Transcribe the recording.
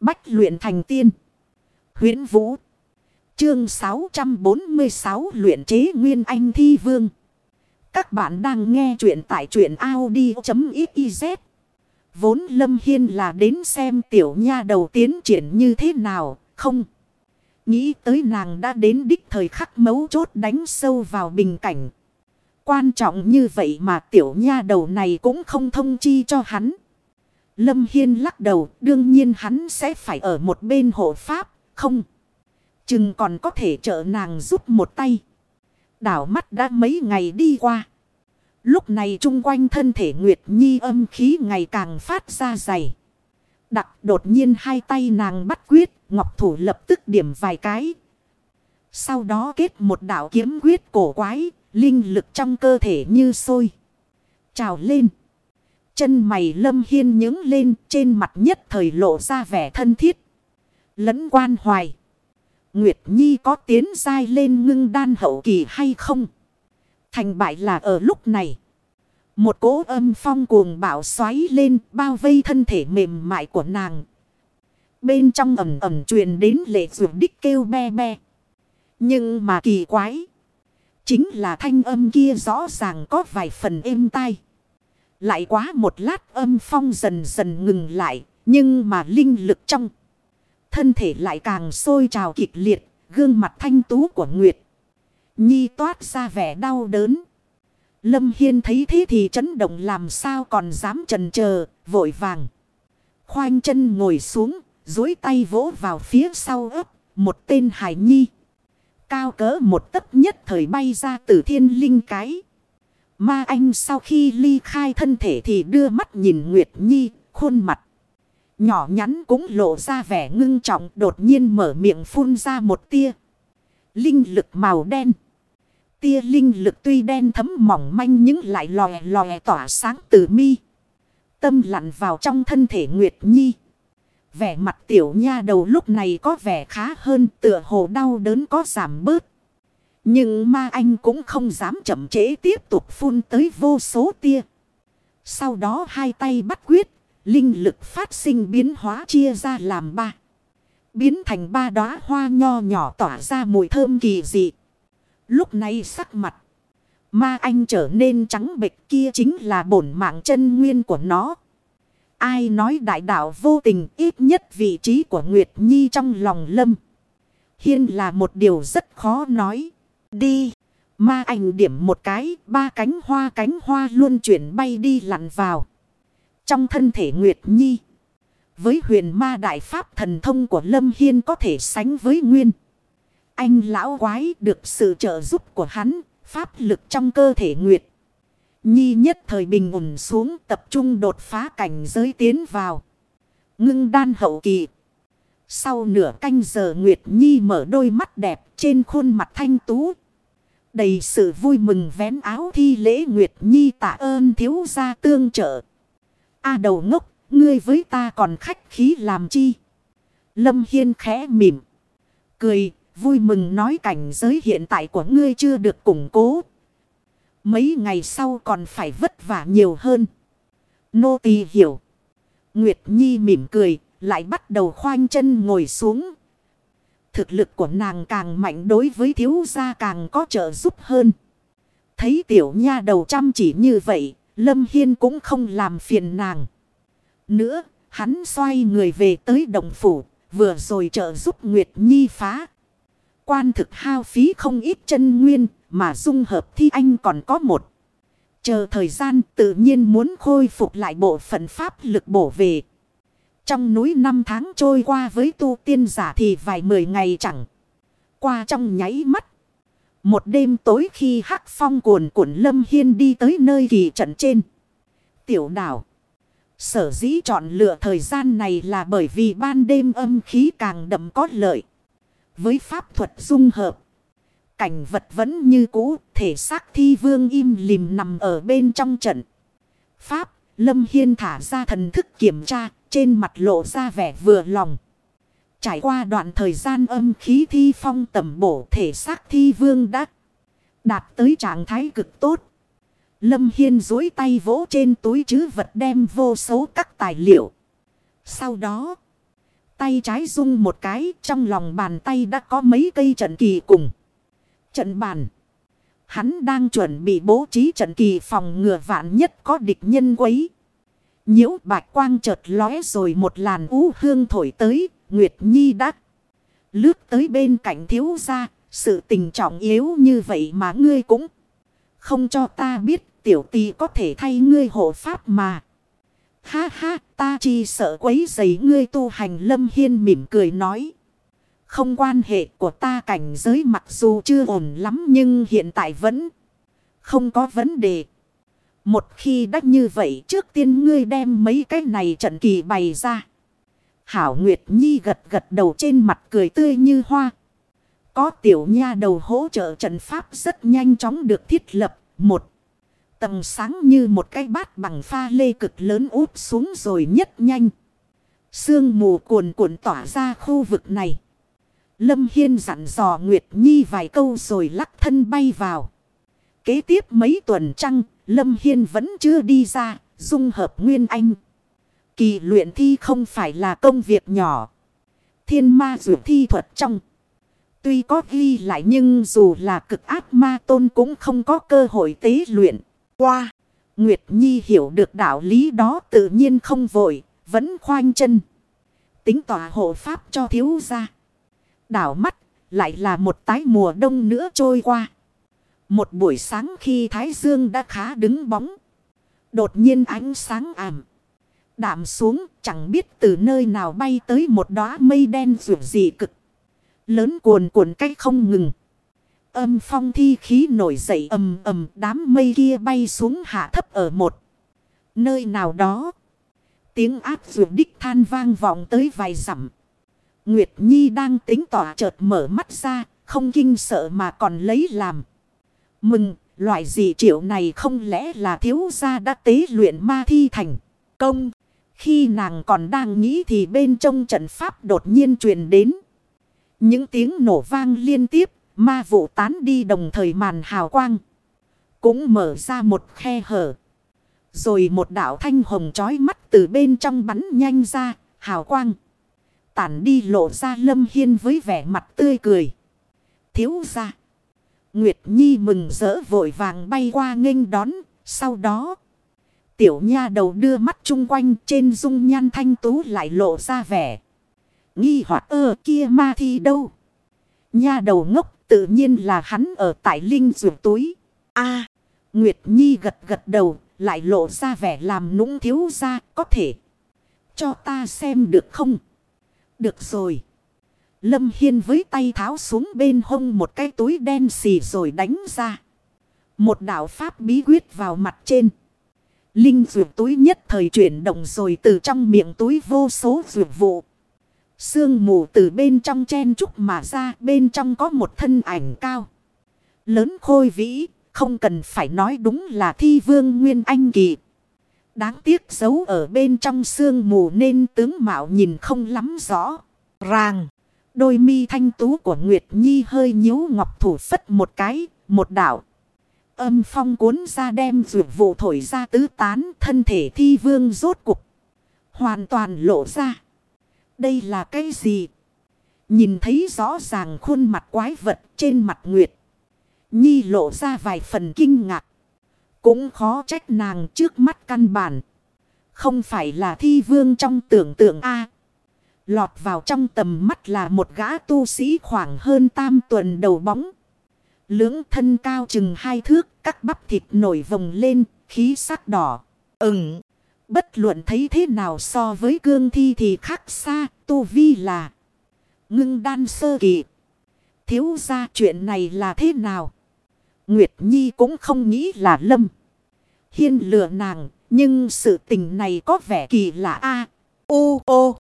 Bách luyện thành tiên. huyễn Vũ. Chương 646 luyện chế Nguyên Anh Thi Vương. Các bạn đang nghe truyện tại truyện Audi.xyz. Vốn Lâm Hiên là đến xem tiểu nha đầu tiến triển như thế nào, không? Nghĩ tới nàng đã đến đích thời khắc mấu chốt đánh sâu vào bình cảnh. Quan trọng như vậy mà tiểu nha đầu này cũng không thông chi cho hắn. Lâm Hiên lắc đầu, đương nhiên hắn sẽ phải ở một bên hộ pháp, không. Chừng còn có thể trợ nàng giúp một tay. Đảo mắt đã mấy ngày đi qua. Lúc này chung quanh thân thể Nguyệt Nhi âm khí ngày càng phát ra dày. Đặc đột nhiên hai tay nàng bắt quyết, ngọc thủ lập tức điểm vài cái. Sau đó kết một đạo kiếm quyết cổ quái, linh lực trong cơ thể như sôi. Trào lên. Chân mày lâm hiên nhướng lên, trên mặt nhất thời lộ ra vẻ thân thiết. Lẫn quan hoài. Nguyệt Nhi có tiến dai lên ngưng đan hậu kỳ hay không? Thành bại là ở lúc này. Một cỗ âm phong cuồng bạo xoáy lên, bao vây thân thể mềm mại của nàng. Bên trong ẩm ẩm truyền đến lệ ruột đích kêu be be. Nhưng mà kỳ quái. Chính là thanh âm kia rõ ràng có vài phần êm tai. Lại quá một lát âm phong dần dần ngừng lại. Nhưng mà linh lực trong. Thân thể lại càng sôi trào kịch liệt. Gương mặt thanh tú của Nguyệt. Nhi toát ra vẻ đau đớn. Lâm Hiên thấy thế thì chấn động làm sao còn dám trần chờ vội vàng. Khoanh chân ngồi xuống, dối tay vỗ vào phía sau ấp, một tên hải nhi. Cao cỡ một tấc nhất thời bay ra từ thiên linh cái. Ma anh sau khi ly khai thân thể thì đưa mắt nhìn Nguyệt Nhi, khuôn mặt. Nhỏ nhắn cũng lộ ra vẻ ngưng trọng đột nhiên mở miệng phun ra một tia. Linh lực màu đen. Tia linh lực tuy đen thấm mỏng manh nhưng lại lòe lòe tỏa sáng từ mi. Tâm lặn vào trong thân thể Nguyệt Nhi. Vẻ mặt tiểu nha đầu lúc này có vẻ khá hơn tựa hồ đau đớn có giảm bớt. Nhưng ma anh cũng không dám chậm trễ tiếp tục phun tới vô số tia. Sau đó hai tay bắt quyết, linh lực phát sinh biến hóa chia ra làm ba. Biến thành ba đóa hoa nho nhỏ tỏa ra mùi thơm kỳ dị. Lúc này sắc mặt. Ma anh trở nên trắng bệch kia chính là bổn mạng chân nguyên của nó. Ai nói đại đạo vô tình ít nhất vị trí của Nguyệt Nhi trong lòng lâm. Hiên là một điều rất khó nói. Đi. Ma ảnh điểm một cái, ba cánh hoa cánh hoa luôn chuyển bay đi lặn vào. Trong thân thể Nguyệt Nhi. Với huyền ma đại pháp thần thông của Lâm Hiên có thể sánh với Nguyên. Anh lão quái được sự trợ giúp của hắn, pháp lực trong cơ thể Nguyệt. Nhi nhất thời bình ổn xuống tập trung đột phá cảnh giới tiến vào. Ngưng đan hậu kỳ. Sau nửa canh giờ Nguyệt Nhi mở đôi mắt đẹp trên khuôn mặt thanh tú. Đầy sự vui mừng vén áo thi lễ Nguyệt Nhi tạ ơn thiếu gia tương trợ. A đầu ngốc, ngươi với ta còn khách khí làm chi? Lâm Hiên khẽ mỉm. Cười, vui mừng nói cảnh giới hiện tại của ngươi chưa được củng cố. Mấy ngày sau còn phải vất vả nhiều hơn. Nô tỳ hiểu. Nguyệt Nhi mỉm cười, lại bắt đầu khoanh chân ngồi xuống. Thực lực của nàng càng mạnh đối với thiếu gia càng có trợ giúp hơn. Thấy tiểu nha đầu chăm chỉ như vậy, Lâm Hiên cũng không làm phiền nàng. Nữa, hắn xoay người về tới đồng phủ, vừa rồi trợ giúp Nguyệt Nhi phá. Quan thực hao phí không ít chân nguyên, mà dung hợp thi anh còn có một. Chờ thời gian tự nhiên muốn khôi phục lại bộ phận pháp lực bổ về. Trong núi năm tháng trôi qua với tu tiên giả thì vài mười ngày chẳng. Qua trong nháy mắt. Một đêm tối khi hắc phong cuồn cuộn lâm hiên đi tới nơi kỳ trận trên. Tiểu đảo. Sở dĩ chọn lựa thời gian này là bởi vì ban đêm âm khí càng đậm có lợi. Với pháp thuật dung hợp. Cảnh vật vẫn như cũ, thể xác thi vương im lìm nằm ở bên trong trận. Pháp, Lâm Hiên thả ra thần thức kiểm tra, trên mặt lộ ra vẻ vừa lòng. Trải qua đoạn thời gian âm khí thi phong tầm bổ thể xác thi vương đã đạt tới trạng thái cực tốt. Lâm Hiên dối tay vỗ trên túi chứ vật đem vô số các tài liệu. Sau đó, Tay trái rung một cái trong lòng bàn tay đã có mấy cây trận kỳ cùng. Trận bàn. Hắn đang chuẩn bị bố trí trận kỳ phòng ngừa vạn nhất có địch nhân quấy. Nhiễu bạch quang chợt lóe rồi một làn ú hương thổi tới. Nguyệt Nhi đắc. Lướt tới bên cạnh thiếu gia. Sự tình trọng yếu như vậy mà ngươi cũng không cho ta biết, tiểu tì có thể thay ngươi hộ pháp mà. Ha ha, ta chỉ sợ quấy giấy ngươi tu hành lâm hiên mỉm cười nói. Không quan hệ của ta cảnh giới mặc dù chưa ổn lắm nhưng hiện tại vẫn không có vấn đề. Một khi đắc như vậy trước tiên ngươi đem mấy cái này trận kỳ bày ra. Hảo Nguyệt Nhi gật gật đầu trên mặt cười tươi như hoa. Có tiểu nha đầu hỗ trợ trận pháp rất nhanh chóng được thiết lập. Một tầng sáng như một cái bát bằng pha lê cực lớn úp xuống rồi nhất nhanh. Sương mù cuồn cuộn tỏa ra khu vực này. Lâm Hiên dặn dò Nguyệt Nhi vài câu rồi lắc thân bay vào. Kế tiếp mấy tuần trăng, Lâm Hiên vẫn chưa đi ra, dung hợp Nguyên Anh. Kỳ luyện thi không phải là công việc nhỏ. Thiên ma dụ thi thuật trong. Tuy có ghi lại nhưng dù là cực ác ma tôn cũng không có cơ hội tế luyện. Qua, Nguyệt Nhi hiểu được đạo lý đó tự nhiên không vội, vẫn khoanh chân. Tính tỏa hộ pháp cho thiếu gia. Đảo mắt, lại là một tái mùa đông nữa trôi qua. Một buổi sáng khi Thái Dương đã khá đứng bóng. Đột nhiên ánh sáng ảm. Đạm xuống chẳng biết từ nơi nào bay tới một đóa mây đen rủ dị cực. Lớn cuồn cuộn cách không ngừng. Âm phong thi khí nổi dậy ầm ầm đám mây kia bay xuống hạ thấp ở một nơi nào đó. Tiếng áp rủ đích than vang vọng tới vài dặm. Nguyệt Nhi đang tính tỏa chợt mở mắt ra, không kinh sợ mà còn lấy làm. Mừng, loại dị triệu này không lẽ là thiếu gia đã tế luyện ma thi thành công. Khi nàng còn đang nghĩ thì bên trong trận pháp đột nhiên truyền đến. Những tiếng nổ vang liên tiếp, ma vụ tán đi đồng thời màn hào quang. Cũng mở ra một khe hở. Rồi một đảo thanh hồng chói mắt từ bên trong bắn nhanh ra, hào quang. Tản đi lộ ra lâm hiên với vẻ mặt tươi cười. Thiếu ra. Nguyệt Nhi mừng rỡ vội vàng bay qua nghênh đón. Sau đó. Tiểu nha đầu đưa mắt chung quanh trên dung nhan thanh tú lại lộ ra vẻ. Nghi hoặc, ơ, kia ma thi đâu. Nha đầu ngốc, tự nhiên là hắn ở tại linh ruột túi. a Nguyệt Nhi gật gật đầu, lại lộ ra vẻ làm nũng thiếu ra, có thể. Cho ta xem được không? Được rồi. Lâm Hiên với tay tháo xuống bên hông một cái túi đen xì rồi đánh ra. Một đạo pháp bí quyết vào mặt trên. Linh dược túi nhất thời chuyển động rồi từ trong miệng túi vô số dược vụ. Sương mù từ bên trong chen trúc mà ra bên trong có một thân ảnh cao. Lớn khôi vĩ, không cần phải nói đúng là thi vương Nguyên Anh Kỳ. Đáng tiếc giấu ở bên trong sương mù nên tướng mạo nhìn không lắm rõ. Ràng, đôi mi thanh tú của Nguyệt Nhi hơi nhíu ngọc thủ phất một cái, một đảo. Âm phong cuốn ra đem rượu vụ thổi ra tứ tán thân thể thi vương rốt cục. Hoàn toàn lộ ra. Đây là cái gì? Nhìn thấy rõ ràng khuôn mặt quái vật trên mặt Nguyệt. Nhi lộ ra vài phần kinh ngạc. Cũng khó trách nàng trước mắt căn bản. Không phải là thi vương trong tưởng tượng A lọt vào trong tầm mắt là một gã tu sĩ khoảng hơn tam tuần đầu bóng. Lưỡng thân cao chừng hai thước, các bắp thịt nổi vồng lên, khí sắc đỏ. Ừm, bất luận thấy thế nào so với cương thi thì khác xa, tu vi là ngưng đan sơ kỳ. Thiếu ra chuyện này là thế nào? Nguyệt Nhi cũng không nghĩ là lâm. Hiên lừa nàng, nhưng sự tình này có vẻ kỳ lạ a U ô.